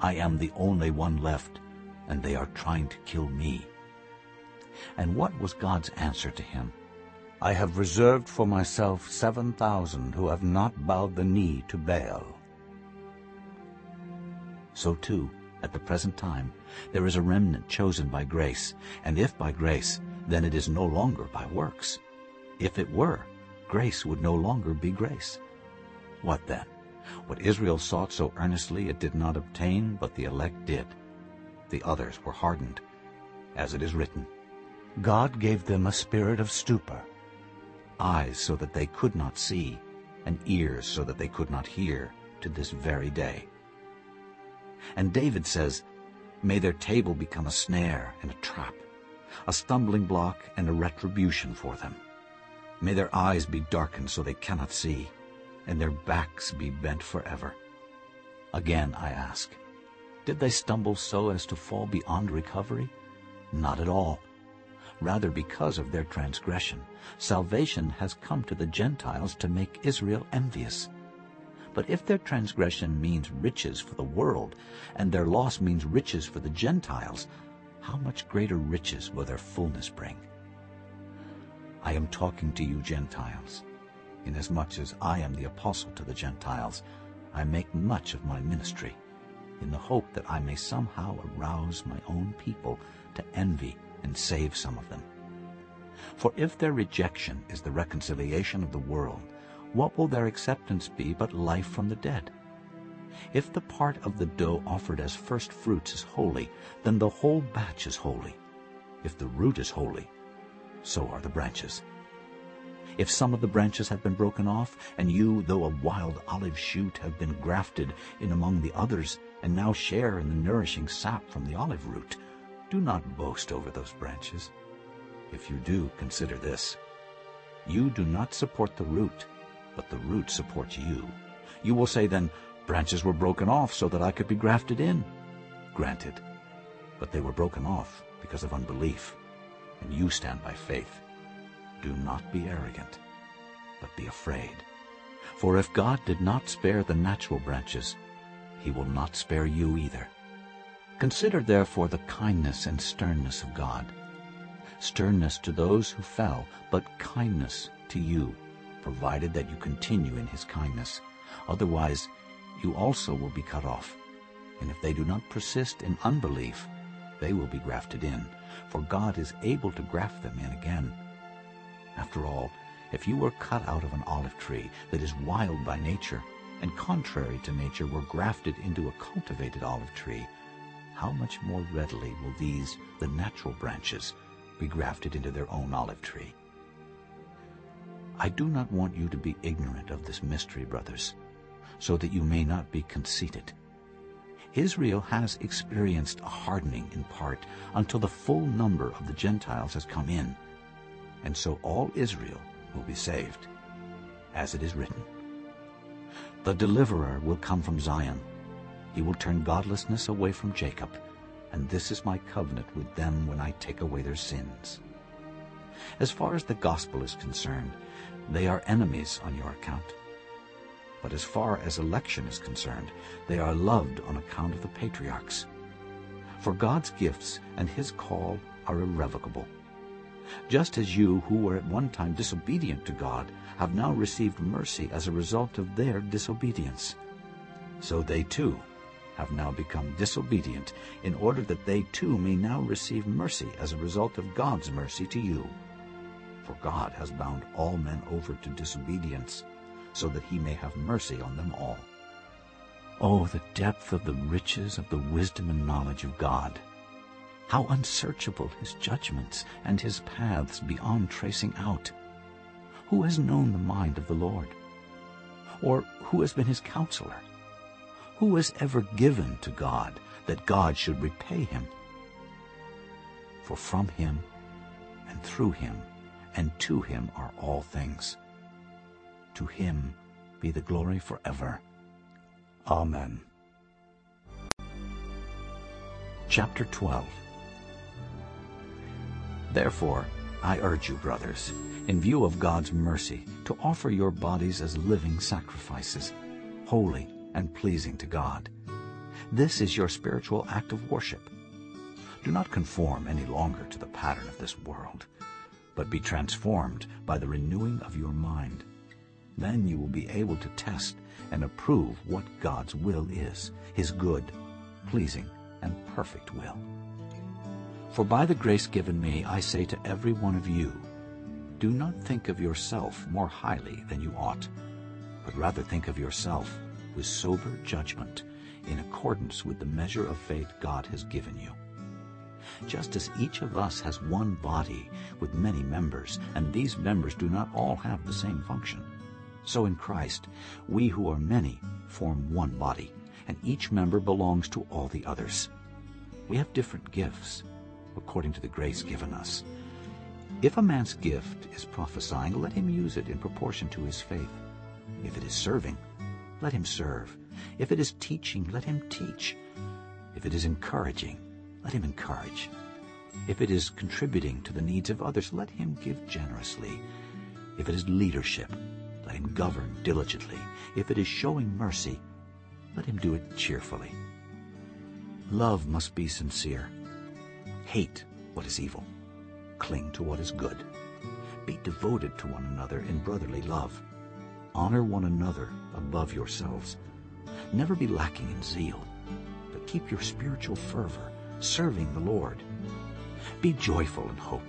I am the only one left, and they are trying to kill me. And what was God's answer to him? I have reserved for myself seven thousand who have not bowed the knee to Baal. So too, at the present time, there is a remnant chosen by grace, and if by grace, then it is no longer by works. If it were, grace would no longer be grace. What then? What Israel sought so earnestly it did not obtain, but the elect did. The others were hardened. As it is written, God gave them a spirit of stupor, eyes so that they could not see, and ears so that they could not hear, to this very day. And David says, May their table become a snare and a trap, a stumbling block and a retribution for them. May their eyes be darkened so they cannot see, and their backs be bent forever. Again I ask, did they stumble so as to fall beyond recovery? Not at all. Rather, because of their transgression, salvation has come to the Gentiles to make Israel envious. But if their transgression means riches for the world, and their loss means riches for the Gentiles, how much greater riches will their fullness bring? I am talking to you Gentiles. Inasmuch as I am the apostle to the Gentiles, I make much of my ministry, in the hope that I may somehow arouse my own people to envy and save some of them. For if their rejection is the reconciliation of the world, what will their acceptance be but life from the dead? If the part of the dough offered as first fruits is holy, then the whole batch is holy. If the root is holy, so are the branches. If some of the branches have been broken off, and you, though a wild olive shoot, have been grafted in among the others, and now share in the nourishing sap from the olive root, do not boast over those branches. If you do, consider this. You do not support the root, but the root supports you. You will say then, branches were broken off so that I could be grafted in. Granted, but they were broken off because of unbelief, and you stand by faith. Do not be arrogant, but be afraid. For if God did not spare the natural branches, he will not spare you either. Consider therefore the kindness and sternness of God. Sternness to those who fell, but kindness to you, provided that you continue in his kindness. Otherwise you also will be cut off. And if they do not persist in unbelief, they will be grafted in, for God is able to graft them in again. After all, if you were cut out of an olive tree that is wild by nature, and contrary to nature were grafted into a cultivated olive tree, how much more readily will these, the natural branches, be grafted into their own olive tree? I do not want you to be ignorant of this mystery, brothers, so that you may not be conceited. Israel has experienced a hardening in part until the full number of the Gentiles has come in, and so all Israel will be saved, as it is written. The deliverer will come from Zion. He will turn godlessness away from Jacob, and this is my covenant with them when I take away their sins. As far as the gospel is concerned, they are enemies on your account. But as far as election is concerned, they are loved on account of the patriarchs. For God's gifts and his call are irrevocable. Just as you who were at one time disobedient to God have now received mercy as a result of their disobedience, so they too have now become disobedient in order that they too may now receive mercy as a result of God's mercy to you. For God has bound all men over to disobedience, so that he may have mercy on them all. Oh, the depth of the riches of the wisdom and knowledge of God! How unsearchable his judgments and his paths beyond tracing out! Who has known the mind of the Lord? Or who has been his counselor? Who has ever given to God that God should repay him? For from him and through him and to him are all things. To him be the glory forever. Amen. Chapter 12 Therefore, I urge you, brothers, in view of God's mercy, to offer your bodies as living sacrifices, holy and pleasing to God. This is your spiritual act of worship. Do not conform any longer to the pattern of this world, but be transformed by the renewing of your mind. Then you will be able to test and approve what God's will is, his good, pleasing, and perfect will. For by the grace given me, I say to every one of you, do not think of yourself more highly than you ought, but rather think of yourself with sober judgment in accordance with the measure of faith God has given you. Just as each of us has one body with many members, and these members do not all have the same function, so in Christ we who are many form one body, and each member belongs to all the others. We have different gifts according to the grace given us. If a man's gift is prophesying, let him use it in proportion to his faith. If it is serving, let him serve. If it is teaching, let him teach. If it is encouraging, let him encourage. If it is contributing to the needs of others, let him give generously. If it is leadership, let him govern diligently. If it is showing mercy, let him do it cheerfully. Love must be sincere. Hate what is evil. Cling to what is good. Be devoted to one another in brotherly love. Honor one another above yourselves. Never be lacking in zeal, but keep your spiritual fervor, serving the Lord. Be joyful in hope,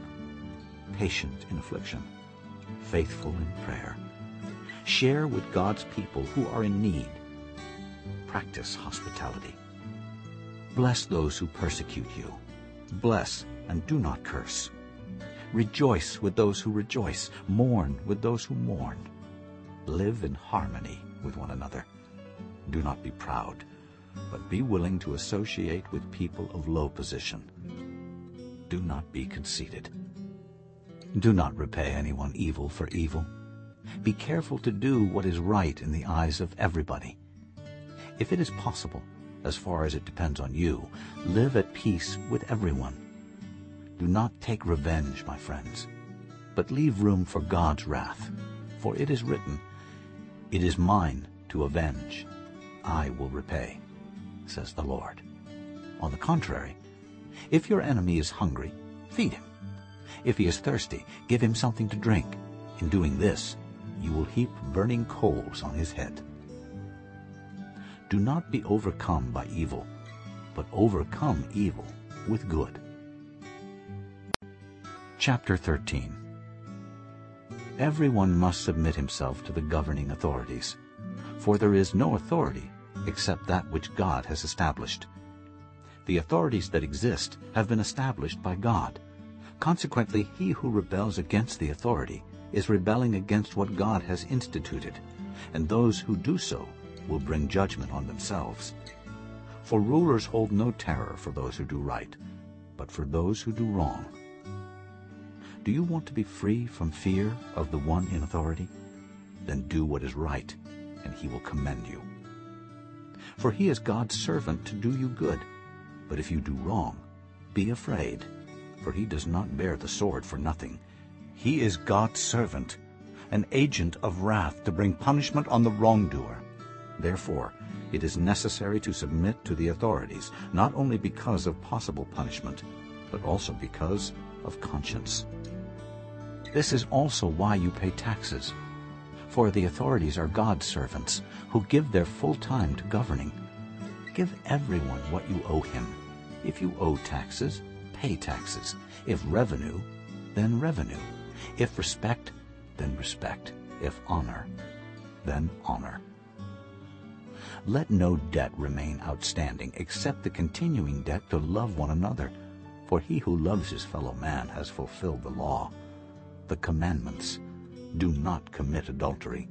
patient in affliction, faithful in prayer. Share with God's people who are in need. Practice hospitality. Bless those who persecute you. Bless and do not curse. Rejoice with those who rejoice. Mourn with those who mourn. Live in harmony with one another. Do not be proud, but be willing to associate with people of low position. Do not be conceited. Do not repay anyone evil for evil. Be careful to do what is right in the eyes of everybody. If it is possible, as far as it depends on you, live at peace with everyone. Do not take revenge, my friends, but leave room for God's wrath. For it is written, it is mine to avenge. I will repay, says the Lord. On the contrary, if your enemy is hungry, feed him. If he is thirsty, give him something to drink. In doing this, you will heap burning coals on his head. Do not be overcome by evil, but overcome evil with good. Chapter 13 Everyone must submit himself to the governing authorities, for there is no authority except that which God has established. The authorities that exist have been established by God. Consequently, he who rebels against the authority is rebelling against what God has instituted, and those who do so will bring judgment on themselves. For rulers hold no terror for those who do right, but for those who do wrong. Do you want to be free from fear of the one in authority? Then do what is right, and he will commend you. for he is God's servant to do you good. But if you do wrong, be afraid, for he does not bear the sword for nothing. He is God's servant, an agent of wrath to bring punishment on the wrongdoer. Therefore, it is necessary to submit to the authorities, not only because of possible punishment, but also because of conscience. This is also why you pay taxes. For the authorities are God's servants, who give their full time to governing. Give everyone what you owe him. If you owe taxes, pay taxes. If revenue, then revenue. If respect, then respect. If honor, then honor. Let no debt remain outstanding except the continuing debt to love one another. For he who loves his fellow man has fulfilled the law. The commandments, do not commit adultery,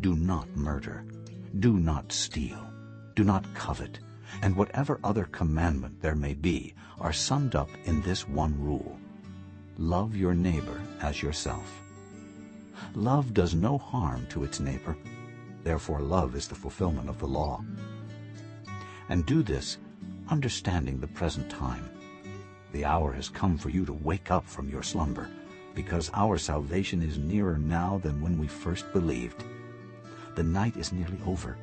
do not murder, do not steal, do not covet, and whatever other commandment there may be are summed up in this one rule. Love your neighbor as yourself. Love does no harm to its neighbor. Therefore love is the fulfillment of the law. And do this, understanding the present time. The hour has come for you to wake up from your slumber, because our salvation is nearer now than when we first believed. The night is nearly over.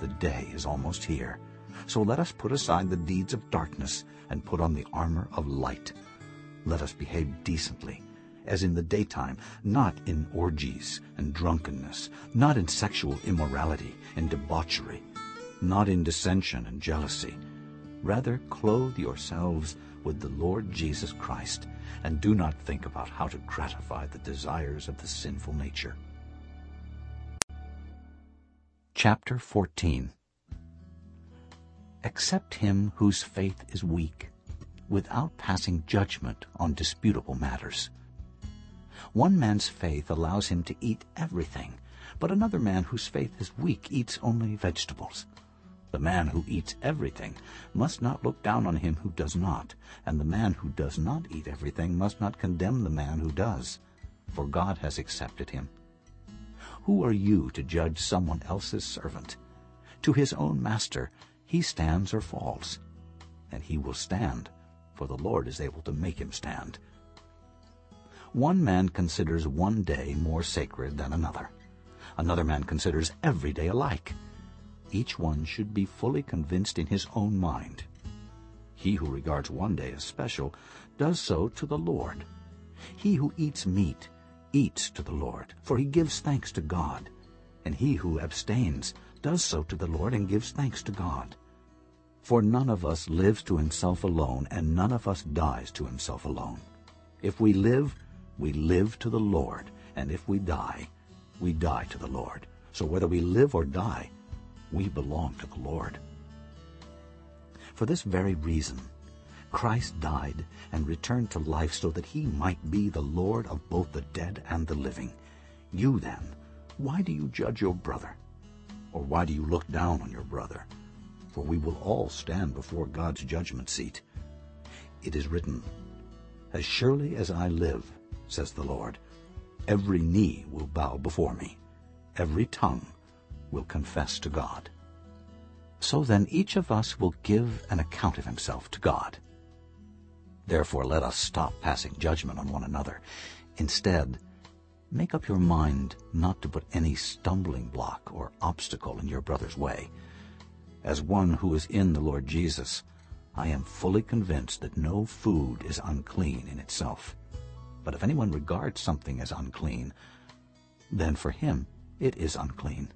The day is almost here. So let us put aside the deeds of darkness and put on the armor of light. Let us behave decently, as in the daytime, not in orgies and drunkenness, not in sexual immorality and debauchery, not in dissension and jealousy. Rather, clothe yourselves with the Lord Jesus Christ, and do not think about how to gratify the desires of the sinful nature. Chapter 14 Accept him whose faith is weak, without passing judgment on disputable matters. One man's faith allows him to eat everything, but another man whose faith is weak eats only vegetables. The man who eats everything must not look down on him who does not, and the man who does not eat everything must not condemn the man who does, for God has accepted him. Who are you to judge someone else's servant? To his own master he stands or falls, and he will stand, for the Lord is able to make him stand. One man considers one day more sacred than another. Another man considers every day alike. Each one should be fully convinced in his own mind. He who regards one day as special does so to the Lord. He who eats meat eats to the Lord, for he gives thanks to God. And he who abstains does so to the Lord and gives thanks to God. For none of us lives to himself alone, and none of us dies to himself alone. If we live, we live to the Lord, and if we die, we die to the Lord. So whether we live or die, we belong to the Lord. For this very reason, Christ died and returned to life so that he might be the Lord of both the dead and the living. You then, why do you judge your brother? Or why do you look down on your brother? For we will all stand before God's judgment seat. It is written, As surely as I live, says the Lord. Every knee will bow before me. Every tongue will confess to God. So then each of us will give an account of himself to God. Therefore let us stop passing judgment on one another. Instead, make up your mind not to put any stumbling block or obstacle in your brother's way. As one who is in the Lord Jesus, I am fully convinced that no food is unclean in itself. But if anyone regards something as unclean, then for him it is unclean.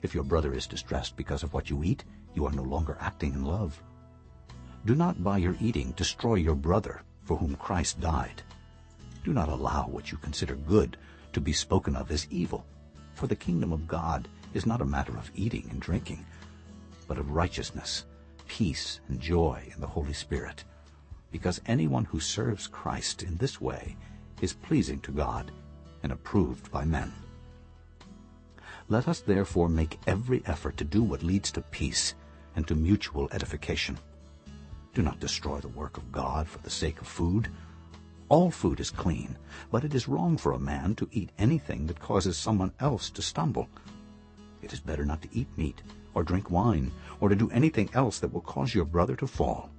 If your brother is distressed because of what you eat, you are no longer acting in love. Do not by your eating destroy your brother for whom Christ died. Do not allow what you consider good to be spoken of as evil, for the kingdom of God is not a matter of eating and drinking, but of righteousness, peace, and joy in the Holy Spirit because anyone who serves Christ in this way is pleasing to God and approved by men. Let us therefore make every effort to do what leads to peace and to mutual edification. Do not destroy the work of God for the sake of food. All food is clean, but it is wrong for a man to eat anything that causes someone else to stumble. It is better not to eat meat or drink wine, or to do anything else that will cause your brother to fall.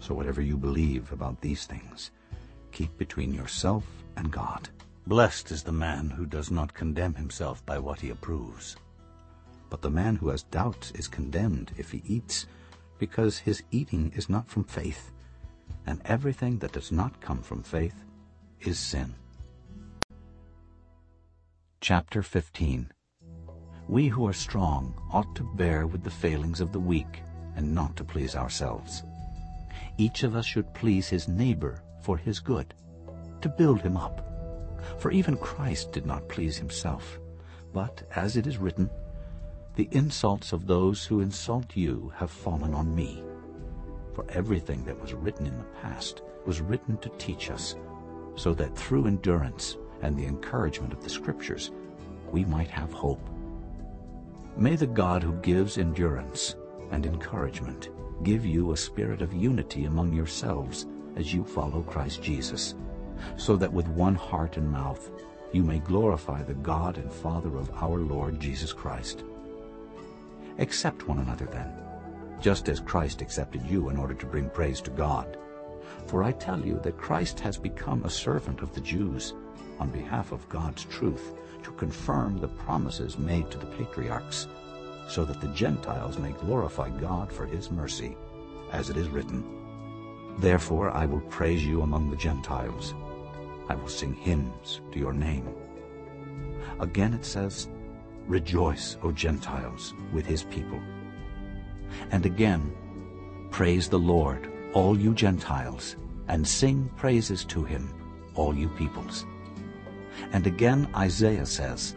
So whatever you believe about these things, keep between yourself and God. Blessed is the man who does not condemn himself by what he approves. But the man who has doubts is condemned if he eats, because his eating is not from faith, and everything that does not come from faith is sin. Chapter 15 We who are strong ought to bear with the failings of the weak, and not to please ourselves. Each of us should please his neighbor for his good, to build him up. For even Christ did not please himself, but, as it is written, The insults of those who insult you have fallen on me. For everything that was written in the past was written to teach us, so that through endurance and the encouragement of the Scriptures, we might have hope. May the God who gives endurance and encouragement give you a spirit of unity among yourselves as you follow Christ Jesus, so that with one heart and mouth you may glorify the God and Father of our Lord Jesus Christ. Accept one another then, just as Christ accepted you in order to bring praise to God. For I tell you that Christ has become a servant of the Jews on behalf of God's truth to confirm the promises made to the patriarchs, so that the Gentiles may glorify God for his mercy, as it is written, Therefore I will praise you among the Gentiles. I will sing hymns to your name. Again it says, Rejoice, O Gentiles, with his people. And again, Praise the Lord, all you Gentiles, and sing praises to him, all you peoples. And again Isaiah says,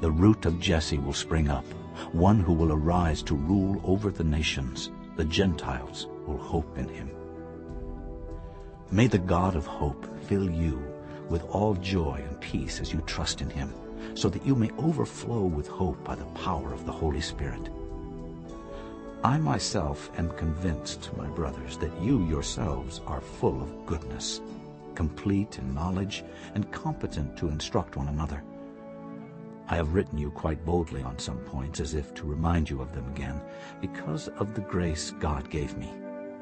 The root of Jesse will spring up, one who will arise to rule over the nations. The Gentiles will hope in him. May the God of hope fill you with all joy and peace as you trust in him, so that you may overflow with hope by the power of the Holy Spirit. I myself am convinced, my brothers, that you yourselves are full of goodness, complete in knowledge, and competent to instruct one another. I have written you quite boldly on some points, as if to remind you of them again, because of the grace God gave me,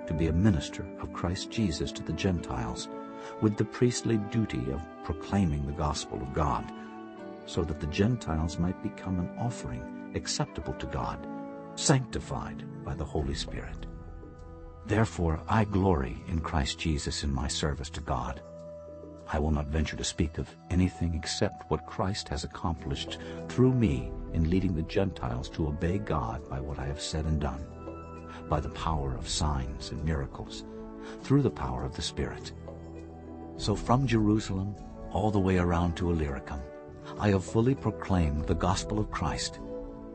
to be a minister of Christ Jesus to the Gentiles, with the priestly duty of proclaiming the gospel of God, so that the Gentiles might become an offering acceptable to God, sanctified by the Holy Spirit. Therefore I glory in Christ Jesus in my service to God. I will not venture to speak of anything except what Christ has accomplished through me in leading the Gentiles to obey God by what I have said and done, by the power of signs and miracles, through the power of the Spirit. So from Jerusalem all the way around to Illyricum, I have fully proclaimed the gospel of Christ.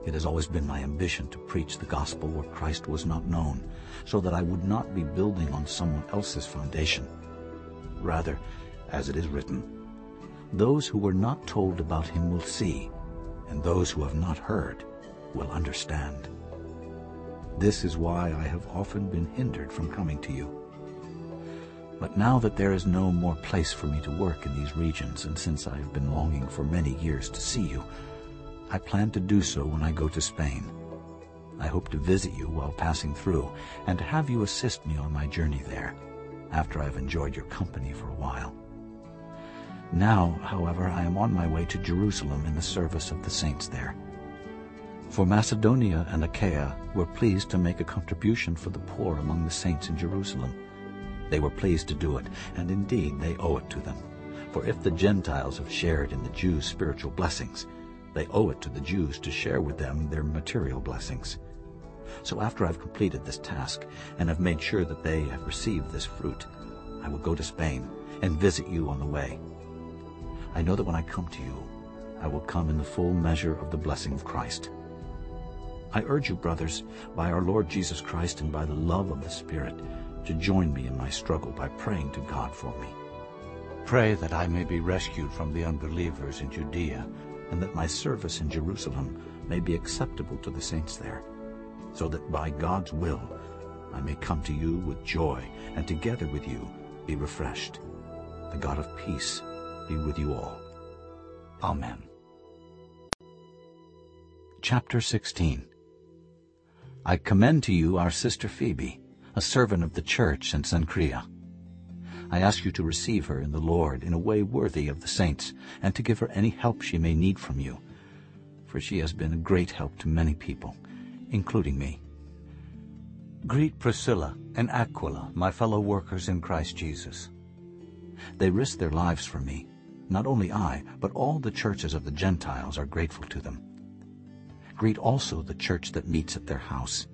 It has always been my ambition to preach the gospel where Christ was not known, so that I would not be building on someone else's foundation. Rather, as it is written, Those who were not told about him will see, and those who have not heard will understand. This is why I have often been hindered from coming to you. But now that there is no more place for me to work in these regions, and since I have been longing for many years to see you, I plan to do so when I go to Spain. I hope to visit you while passing through, and to have you assist me on my journey there, after I have enjoyed your company for a while. Now, however, I am on my way to Jerusalem in the service of the saints there. For Macedonia and Achaia were pleased to make a contribution for the poor among the saints in Jerusalem. They were pleased to do it, and indeed they owe it to them. For if the Gentiles have shared in the Jews' spiritual blessings, they owe it to the Jews to share with them their material blessings. So after I've completed this task and have made sure that they have received this fruit, I will go to Spain and visit you on the way. I know that when I come to you, I will come in the full measure of the blessing of Christ. I urge you, brothers, by our Lord Jesus Christ and by the love of the Spirit, to join me in my struggle by praying to God for me. Pray that I may be rescued from the unbelievers in Judea, and that my service in Jerusalem may be acceptable to the saints there, so that by God's will I may come to you with joy, and together with you be refreshed. The God of peace be with you all. Amen. Chapter 16 I commend to you our sister Phoebe, a servant of the church in Cenchrea. I ask you to receive her in the Lord in a way worthy of the saints, and to give her any help she may need from you, for she has been a great help to many people, including me. Greet Priscilla and Aquila, my fellow workers in Christ Jesus. They risked their lives for me. Not only I, but all the churches of the Gentiles are grateful to them. Greet also the church that meets at their house.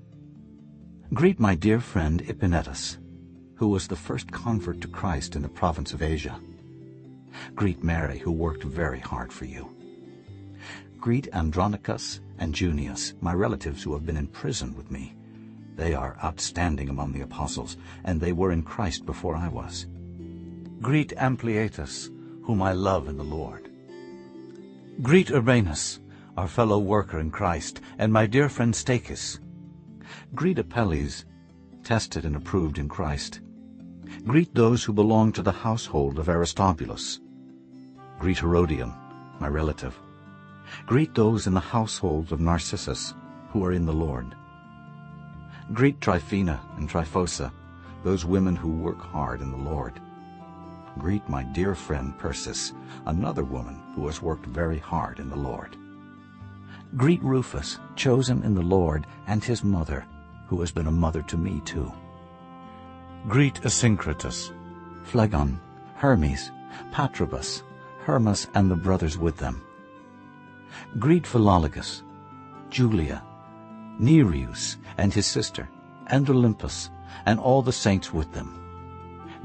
Greet my dear friend Epaenetus, who was the first convert to Christ in the province of Asia. Greet Mary, who worked very hard for you. Greet Andronicus and Junias, my relatives who have been in prison with me. They are outstanding among the apostles, and they were in Christ before I was. Greet Ampliatus, whom I love in the Lord. Greet Urbanus, our fellow worker in Christ, and my dear friend Stachys. Greet Apelles, tested and approved in Christ. Greet those who belong to the household of Aristobulus. Greet Herodion, my relative. Greet those in the household of Narcissus, who are in the Lord. Greet Tryphena and Tryphosa, those women who work hard in the Lord. Greet my dear friend Persis, another woman who has worked very hard in the Lord. Greet Rufus, chosen in the Lord, and his mother, who has been a mother to me too. Greet Asyncritus, Phlegon, Hermes, Patrobus, Hermas, and the brothers with them. Greet Philologus, Julia, Nereus and his sister, and Olympas, and all the saints with them.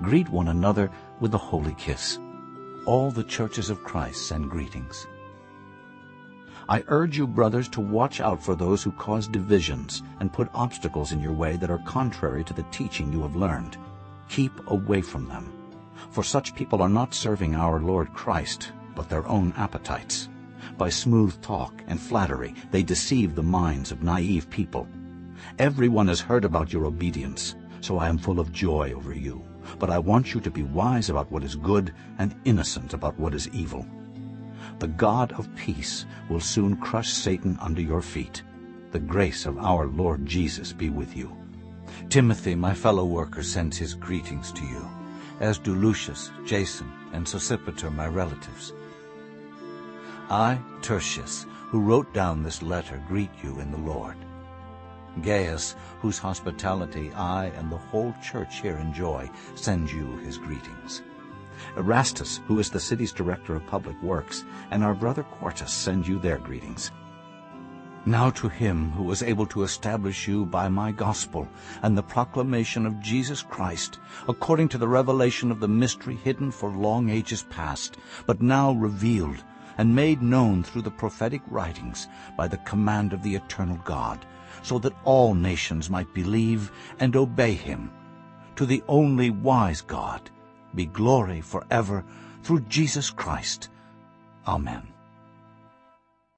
Greet one another with a holy kiss. All the churches of Christ send greetings. I urge you, brothers, to watch out for those who cause divisions and put obstacles in your way that are contrary to the teaching you have learned. Keep away from them, for such people are not serving our Lord Christ, but their own appetites. By smooth talk and flattery they deceive the minds of naive people. Everyone has heard about your obedience, so I am full of joy over you. But I want you to be wise about what is good and innocent about what is evil. The God of peace will soon crush Satan under your feet. The grace of our Lord Jesus be with you. Timothy, my fellow worker, sends his greetings to you, as do Lucius, Jason, and Sosipater, my relatives. I, Tertius, who wrote down this letter, greet you in the Lord. Gaius, whose hospitality I and the whole church here enjoy, sends you his greetings. Erastus, who is the city's director of public works, and our brother Quartus send you their greetings. Now to him who was able to establish you by my gospel and the proclamation of Jesus Christ, according to the revelation of the mystery hidden for long ages past, but now revealed and made known through the prophetic writings by the command of the eternal God, so that all nations might believe and obey him. To the only wise God be glory forever through Jesus Christ. Amen.